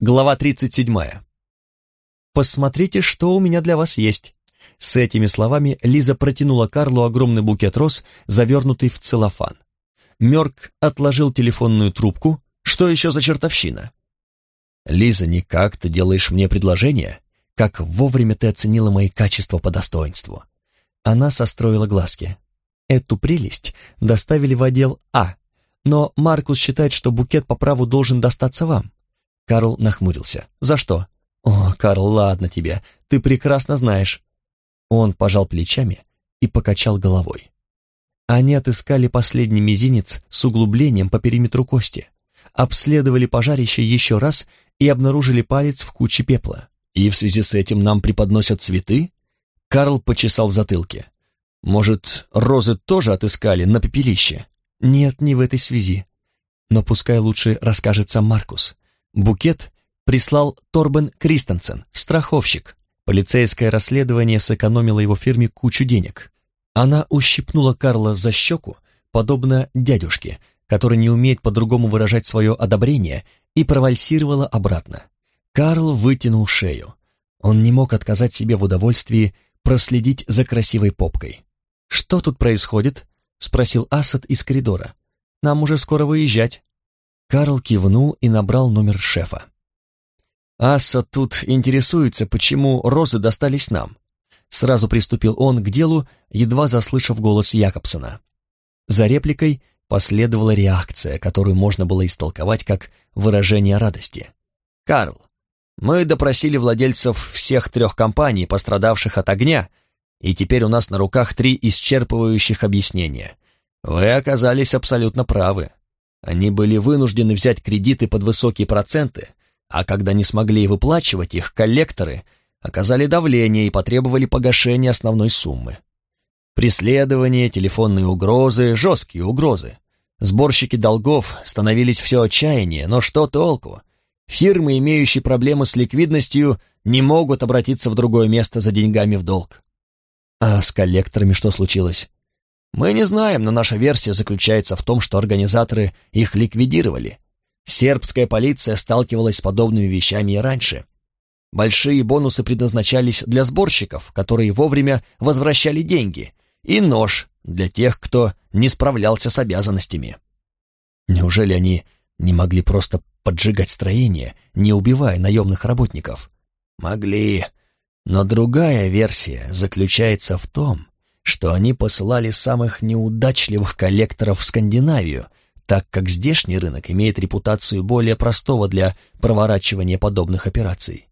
Глава 37. «Посмотрите, что у меня для вас есть». С этими словами Лиза протянула Карлу огромный букет роз, завернутый в целлофан. Мёрк отложил телефонную трубку. Что еще за чертовщина? «Лиза, никак ты делаешь мне предложение? Как вовремя ты оценила мои качества по достоинству». Она состроила глазки. Эту прелесть доставили в отдел А, но Маркус считает, что букет по праву должен достаться вам. Карл нахмурился. «За что?» «О, Карл, ладно тебе, ты прекрасно знаешь». Он пожал плечами и покачал головой. Они отыскали последний мизинец с углублением по периметру кости, обследовали пожарище еще раз и обнаружили палец в куче пепла. «И в связи с этим нам преподносят цветы?» Карл почесал в затылке. «Может, розы тоже отыскали на пепелище?» «Нет, не в этой связи. Но пускай лучше расскажет сам Маркус. Букет прислал Торбен Кристенсен, страховщик. Полицейское расследование сэкономило его фирме кучу денег. Она ущипнула Карла за щеку, подобно дядюшке, который не умеет по-другому выражать свое одобрение, и провальсировала обратно. Карл вытянул шею. Он не мог отказать себе в удовольствии проследить за красивой попкой. «Что тут происходит?» — спросил Асад из коридора. «Нам уже скоро выезжать». Карл кивнул и набрал номер шефа. «Асса тут интересуется, почему розы достались нам». Сразу приступил он к делу, едва заслышав голос Якобсона. За репликой последовала реакция, которую можно было истолковать как выражение радости. «Карл, мы допросили владельцев всех трех компаний, пострадавших от огня, и теперь у нас на руках три исчерпывающих объяснения. Вы оказались абсолютно правы. Они были вынуждены взять кредиты под высокие проценты, а когда не смогли выплачивать их, коллекторы оказали давление и потребовали погашения основной суммы. Преследование, телефонные угрозы, жесткие угрозы. Сборщики долгов становились все отчаяннее, но что толку? Фирмы, имеющие проблемы с ликвидностью, не могут обратиться в другое место за деньгами в долг. А с коллекторами что случилось? Мы не знаем, но наша версия заключается в том, что организаторы их ликвидировали. Сербская полиция сталкивалась с подобными вещами и раньше. Большие бонусы предназначались для сборщиков, которые вовремя возвращали деньги, и нож для тех, кто не справлялся с обязанностями. Неужели они не могли просто поджигать строение, не убивая наемных работников? Могли, но другая версия заключается в том, что они посылали самых неудачливых коллекторов в Скандинавию, так как здешний рынок имеет репутацию более простого для проворачивания подобных операций.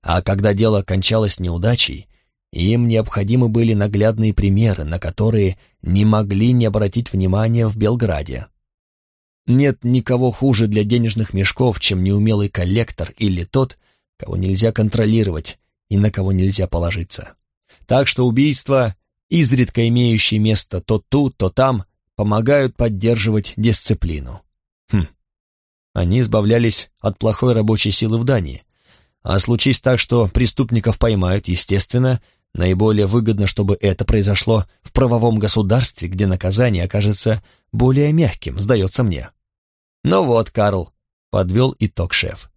А когда дело кончалось неудачей, им необходимы были наглядные примеры, на которые не могли не обратить внимания в Белграде. Нет никого хуже для денежных мешков, чем неумелый коллектор или тот, кого нельзя контролировать и на кого нельзя положиться. Так что убийство изредка имеющие место то тут, то там, помогают поддерживать дисциплину. Хм. Они избавлялись от плохой рабочей силы в Дании. А случись так, что преступников поймают, естественно, наиболее выгодно, чтобы это произошло в правовом государстве, где наказание окажется более мягким, сдается мне. Ну вот, Карл, подвел итог шеф.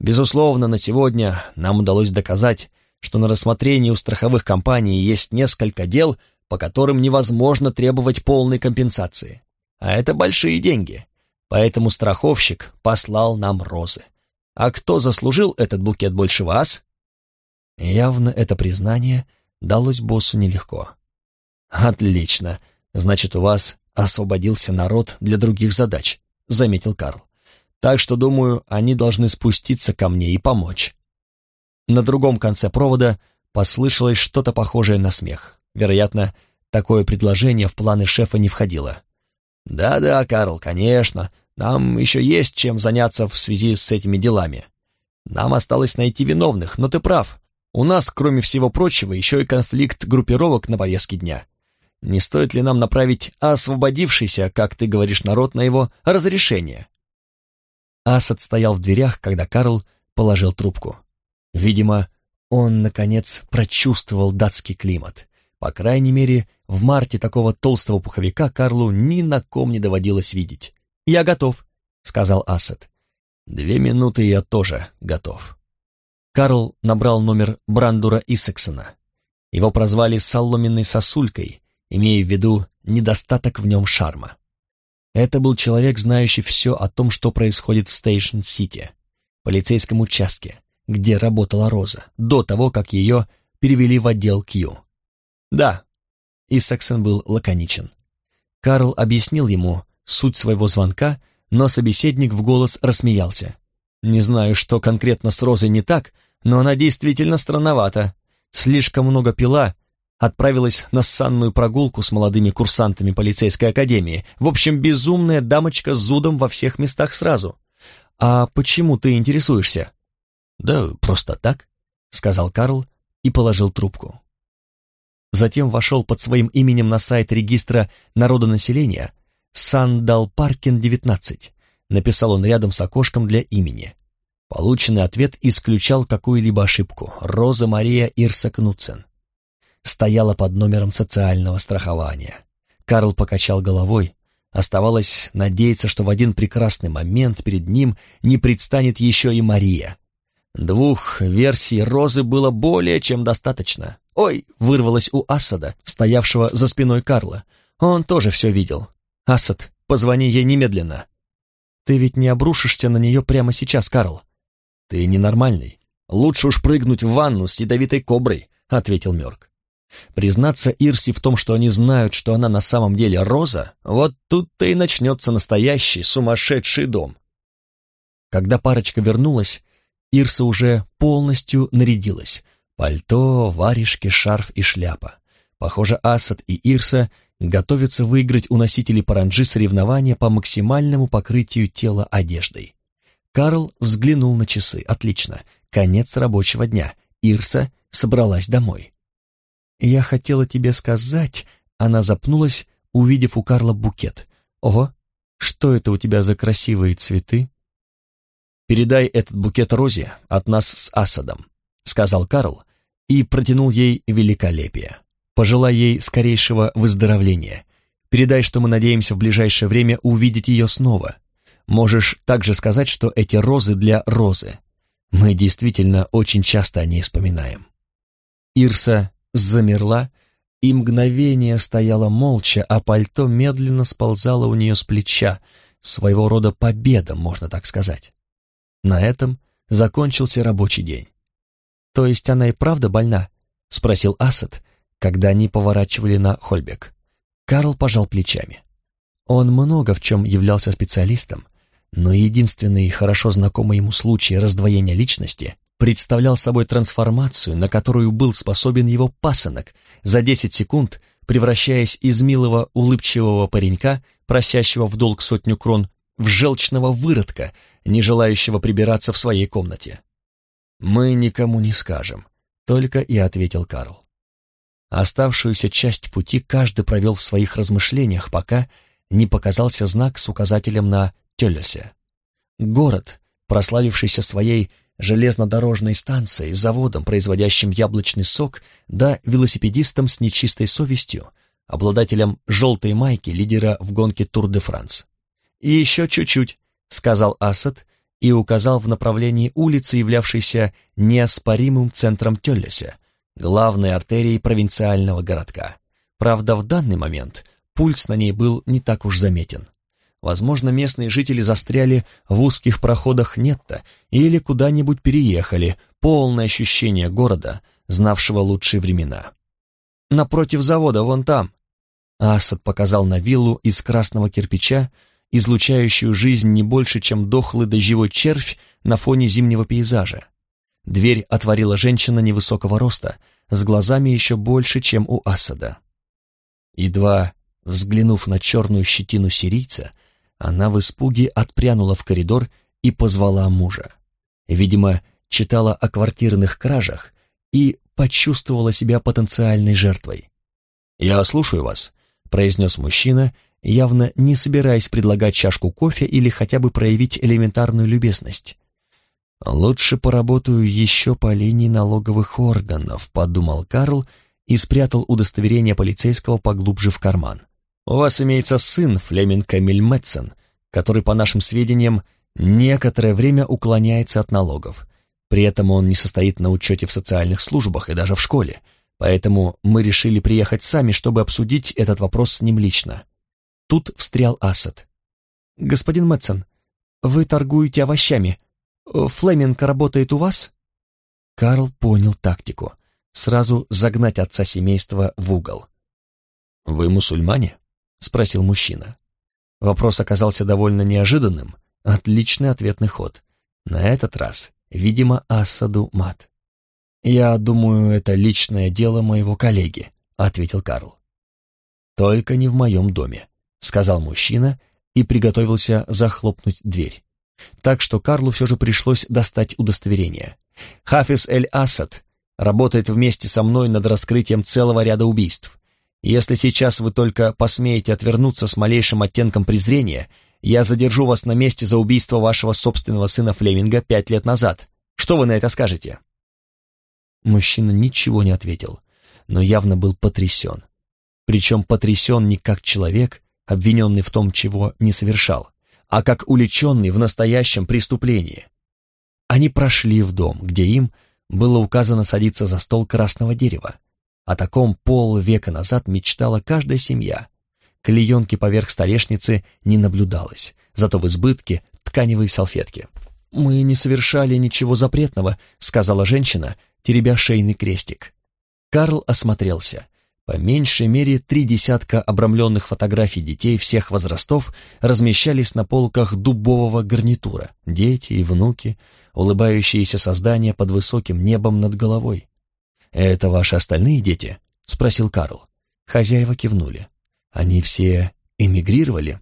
Безусловно, на сегодня нам удалось доказать, что на рассмотрении у страховых компаний есть несколько дел, по которым невозможно требовать полной компенсации. А это большие деньги. Поэтому страховщик послал нам розы. А кто заслужил этот букет больше вас? Явно это признание далось боссу нелегко. Отлично. Значит, у вас освободился народ для других задач, заметил Карл. Так что, думаю, они должны спуститься ко мне и помочь. На другом конце провода послышалось что-то похожее на смех. Вероятно, такое предложение в планы шефа не входило. «Да-да, Карл, конечно, нам еще есть чем заняться в связи с этими делами. Нам осталось найти виновных, но ты прав. У нас, кроме всего прочего, еще и конфликт группировок на повестке дня. Не стоит ли нам направить освободившийся, как ты говоришь, народ на его разрешение?» Асад стоял в дверях, когда Карл положил трубку. Видимо, он, наконец, прочувствовал датский климат. По крайней мере, в марте такого толстого пуховика Карлу ни на ком не доводилось видеть. «Я готов», — сказал Асад. Две минуты я тоже готов. Карл набрал номер Брандура Исексона. Его прозвали «соломенной сосулькой», имея в виду недостаток в нем шарма. Это был человек, знающий все о том, что происходит в Стейшн-Сити, полицейском участке, где работала Роза, до того, как ее перевели в отдел Кью. Да, Исаксон был лаконичен. Карл объяснил ему суть своего звонка, но собеседник в голос рассмеялся. «Не знаю, что конкретно с Розой не так, но она действительно странновата. Слишком много пила, отправилась на санную прогулку с молодыми курсантами полицейской академии. В общем, безумная дамочка с зудом во всех местах сразу. А почему ты интересуешься? Да просто так, сказал Карл и положил трубку. Затем вошел под своим именем на сайт регистра народонаселения Сандал-Паркин 19. Написал он рядом с окошком для имени. Полученный ответ исключал какую-либо ошибку. Роза Мария Ирса Кнутсен стояла под номером социального страхования. Карл покачал головой. Оставалось надеяться, что в один прекрасный момент перед ним не предстанет еще и Мария. Двух версий Розы было более чем достаточно. «Ой!» — вырвалось у Асада, стоявшего за спиной Карла. Он тоже все видел. «Асад, позвони ей немедленно». «Ты ведь не обрушишься на нее прямо сейчас, Карл?» «Ты ненормальный. Лучше уж прыгнуть в ванну с ядовитой коброй», — ответил Мёрк. Признаться Ирси в том, что они знают, что она на самом деле Роза, вот тут-то и начнется настоящий сумасшедший дом. Когда парочка вернулась, Ирса уже полностью нарядилась. Пальто, варежки, шарф и шляпа. Похоже, Асад и Ирса готовятся выиграть у носителей паранджи соревнования по максимальному покрытию тела одеждой. Карл взглянул на часы. Отлично. Конец рабочего дня. Ирса собралась домой. «Я хотела тебе сказать...» Она запнулась, увидев у Карла букет. «Ого, что это у тебя за красивые цветы?» «Передай этот букет Розе от нас с Асадом», — сказал Карл и протянул ей великолепие. «Пожелай ей скорейшего выздоровления. Передай, что мы надеемся в ближайшее время увидеть ее снова. Можешь также сказать, что эти розы для Розы. Мы действительно очень часто о ней вспоминаем». Ирса замерла и мгновение стояла молча, а пальто медленно сползало у нее с плеча, своего рода победа, можно так сказать. На этом закончился рабочий день. «То есть она и правда больна?» — спросил Асад, когда они поворачивали на Хольбек. Карл пожал плечами. Он много в чем являлся специалистом, но единственный хорошо знакомый ему случай раздвоения личности представлял собой трансформацию, на которую был способен его пасынок, за 10 секунд превращаясь из милого улыбчивого паренька, просящего в долг сотню крон, в желчного выродка, не желающего прибираться в своей комнате. «Мы никому не скажем», — только и ответил Карл. Оставшуюся часть пути каждый провел в своих размышлениях, пока не показался знак с указателем на Тёллесе. Город, прославившийся своей железнодорожной станцией, заводом, производящим яблочный сок, да велосипедистом с нечистой совестью, обладателем желтой майки лидера в гонке Тур-де-Франс. «И еще чуть-чуть», — сказал Асад и указал в направлении улицы, являвшейся неоспоримым центром Тёллеся, главной артерией провинциального городка. Правда, в данный момент пульс на ней был не так уж заметен. Возможно, местные жители застряли в узких проходах Нетта или куда-нибудь переехали, полное ощущение города, знавшего лучшие времена. «Напротив завода, вон там!» Асад показал на виллу из красного кирпича, излучающую жизнь не больше, чем дохлый дождевой червь на фоне зимнего пейзажа. Дверь отворила женщина невысокого роста, с глазами еще больше, чем у Асада. Едва взглянув на черную щетину сирийца, она в испуге отпрянула в коридор и позвала мужа. Видимо, читала о квартирных кражах и почувствовала себя потенциальной жертвой. «Я слушаю вас», — произнес мужчина, явно не собираясь предлагать чашку кофе или хотя бы проявить элементарную любезность. «Лучше поработаю еще по линии налоговых органов», — подумал Карл и спрятал удостоверение полицейского поглубже в карман. «У вас имеется сын, Флеминг Камиль Мэтсон, который, по нашим сведениям, некоторое время уклоняется от налогов. При этом он не состоит на учете в социальных службах и даже в школе, поэтому мы решили приехать сами, чтобы обсудить этот вопрос с ним лично. Тут встрял Асад. «Господин Мэтсон, вы торгуете овощами. Флеминг работает у вас?» Карл понял тактику. Сразу загнать отца семейства в угол. «Вы мусульмане?» — спросил мужчина. Вопрос оказался довольно неожиданным. Отличный ответный ход. На этот раз, видимо, Асаду мат. «Я думаю, это личное дело моего коллеги», — ответил Карл. «Только не в моем доме», — сказал мужчина и приготовился захлопнуть дверь. Так что Карлу все же пришлось достать удостоверение. «Хафиз Эль-Асад работает вместе со мной над раскрытием целого ряда убийств. Если сейчас вы только посмеете отвернуться с малейшим оттенком презрения, я задержу вас на месте за убийство вашего собственного сына Флеминга пять лет назад. Что вы на это скажете?» Мужчина ничего не ответил, но явно был потрясен. Причем потрясен не как человек, обвиненный в том, чего не совершал, а как уличенный в настоящем преступлении. Они прошли в дом, где им было указано садиться за стол красного дерева. О таком полвека назад мечтала каждая семья. Клеенки поверх столешницы не наблюдалось, зато в избытке тканевые салфетки. «Мы не совершали ничего запретного», — сказала женщина, теребя шейный крестик. Карл осмотрелся. По меньшей мере три десятка обрамленных фотографий детей всех возрастов размещались на полках дубового гарнитура. Дети и внуки, улыбающиеся создания под высоким небом над головой. «Это ваши остальные дети?» — спросил Карл. Хозяева кивнули. «Они все эмигрировали?»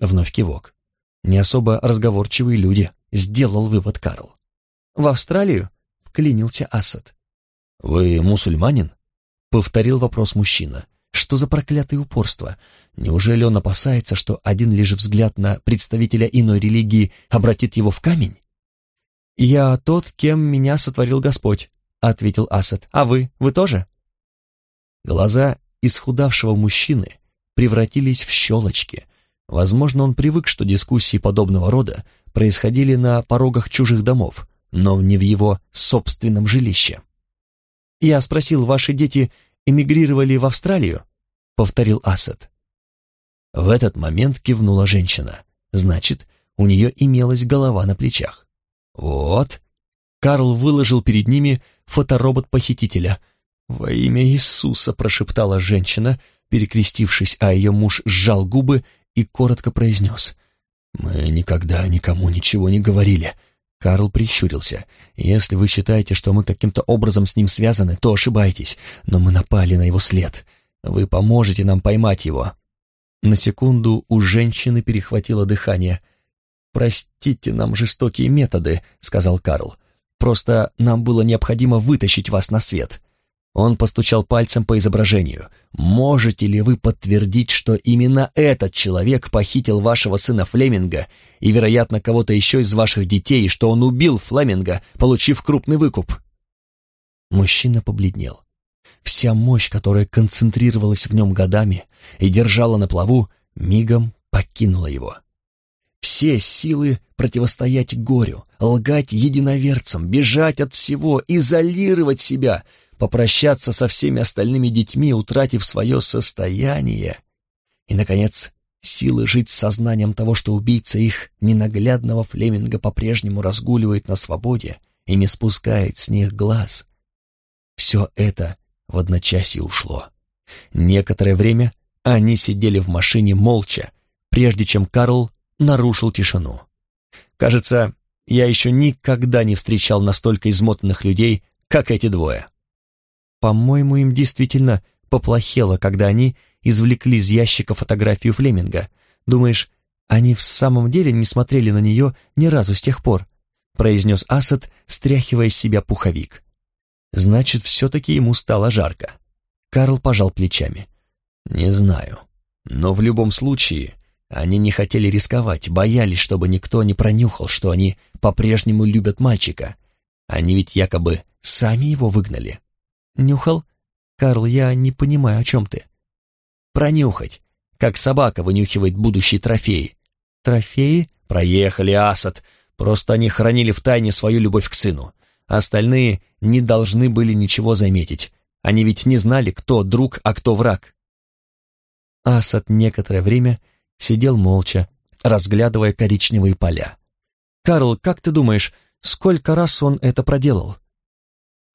Вновь кивок. «Не особо разговорчивые люди», — сделал вывод Карл. «В Австралию?» вклинился Асад. «Вы мусульманин?» — повторил вопрос мужчина. «Что за проклятое упорство? Неужели он опасается, что один лишь взгляд на представителя иной религии обратит его в камень?» «Я тот, кем меня сотворил Господь», — ответил Асад. «А вы? Вы тоже?» Глаза исхудавшего мужчины превратились в щелочки. Возможно, он привык, что дискуссии подобного рода происходили на порогах чужих домов, но не в его собственном жилище. «Я спросил, ваши дети эмигрировали в Австралию?» — повторил Асад. В этот момент кивнула женщина. Значит, у нее имелась голова на плечах. «Вот». Карл выложил перед ними фоторобот похитителя. «Во имя Иисуса!» — прошептала женщина, перекрестившись, а ее муж сжал губы и коротко произнес. «Мы никогда никому ничего не говорили. Карл прищурился. «Если вы считаете, что мы каким-то образом с ним связаны, то ошибаетесь, но мы напали на его след. Вы поможете нам поймать его». На секунду у женщины перехватило дыхание. «Простите нам жестокие методы», — сказал Карл. «Просто нам было необходимо вытащить вас на свет. Он постучал пальцем по изображению. «Можете ли вы подтвердить, что именно этот человек похитил вашего сына Флеминга и, вероятно, кого-то еще из ваших детей, и что он убил Флеминга, получив крупный выкуп?» Мужчина побледнел. Вся мощь, которая концентрировалась в нем годами и держала на плаву, мигом покинула его. Все силы противостоять горю, лгать единоверцам, бежать от всего, изолировать себя — попрощаться со всеми остальными детьми, утратив свое состояние. И, наконец, силы жить с сознанием того, что убийца их ненаглядного Флеминга по-прежнему разгуливает на свободе и не спускает с них глаз. Все это в одночасье ушло. Некоторое время они сидели в машине молча, прежде чем Карл нарушил тишину. Кажется, я еще никогда не встречал настолько измотанных людей, как эти двое. По-моему, им действительно поплохело, когда они извлекли из ящика фотографию Флеминга. Думаешь, они в самом деле не смотрели на нее ни разу с тех пор?» произнес Асад, стряхивая с себя пуховик. «Значит, все-таки ему стало жарко». Карл пожал плечами. «Не знаю. Но в любом случае, они не хотели рисковать, боялись, чтобы никто не пронюхал, что они по-прежнему любят мальчика. Они ведь якобы сами его выгнали. «Нюхал? Карл, я не понимаю, о чем ты?» «Пронюхать, как собака вынюхивает будущие трофеи». «Трофеи?» Проехали, Асад. Просто они хранили в тайне свою любовь к сыну. Остальные не должны были ничего заметить. Они ведь не знали, кто друг, а кто враг. Асад некоторое время сидел молча, разглядывая коричневые поля. «Карл, как ты думаешь, сколько раз он это проделал?»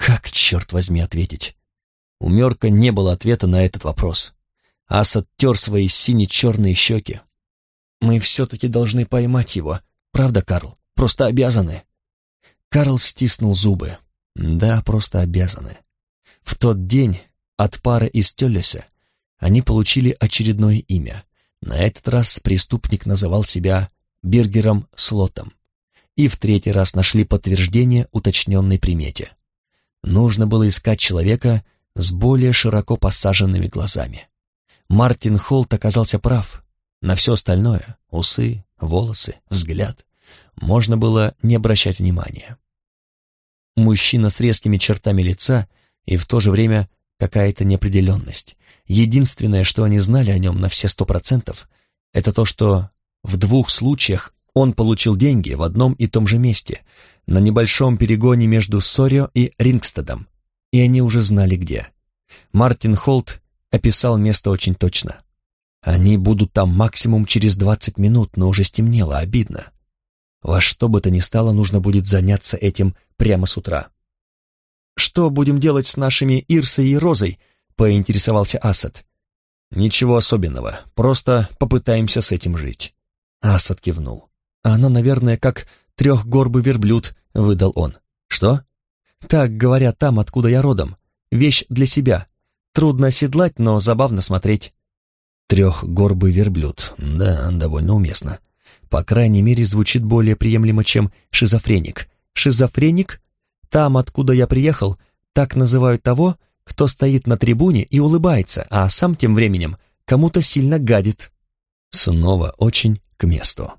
Как, черт возьми, ответить? У Мерка не было ответа на этот вопрос. Асад тер свои сине-черные щеки. «Мы все-таки должны поймать его, правда, Карл? Просто обязаны». Карл стиснул зубы. «Да, просто обязаны». В тот день от пары из Теллеса они получили очередное имя. На этот раз преступник называл себя Бергером Слотом. И в третий раз нашли подтверждение уточненной примете. Нужно было искать человека с более широко посаженными глазами. Мартин Холт оказался прав. На все остальное — усы, волосы, взгляд — можно было не обращать внимания. Мужчина с резкими чертами лица и в то же время какая-то неопределенность. Единственное, что они знали о нем на все сто процентов, это то, что в двух случаях он получил деньги в одном и том же месте, на небольшом перегоне между Сорио и Рингстедом, и они уже знали где. Мартин Холт описал место очень точно. Они будут там максимум через двадцать минут, но уже стемнело, обидно. Во что бы то ни стало, нужно будет заняться этим прямо с утра. «Что будем делать с нашими Ирсой и Розой?» — поинтересовался Асад. «Ничего особенного, просто попытаемся с этим жить». Асад кивнул. «Она, наверное, как трехгорбый верблюд», — выдал он. «Что?» «Так говорят там, откуда я родом. Вещь для себя. Трудно оседлать, но забавно смотреть». «Трехгорбый верблюд. Да, довольно уместно. По крайней мере, звучит более приемлемо, чем шизофреник. Шизофреник? Там, откуда я приехал, так называют того, кто стоит на трибуне и улыбается, а сам тем временем кому-то сильно гадит. Снова очень к месту.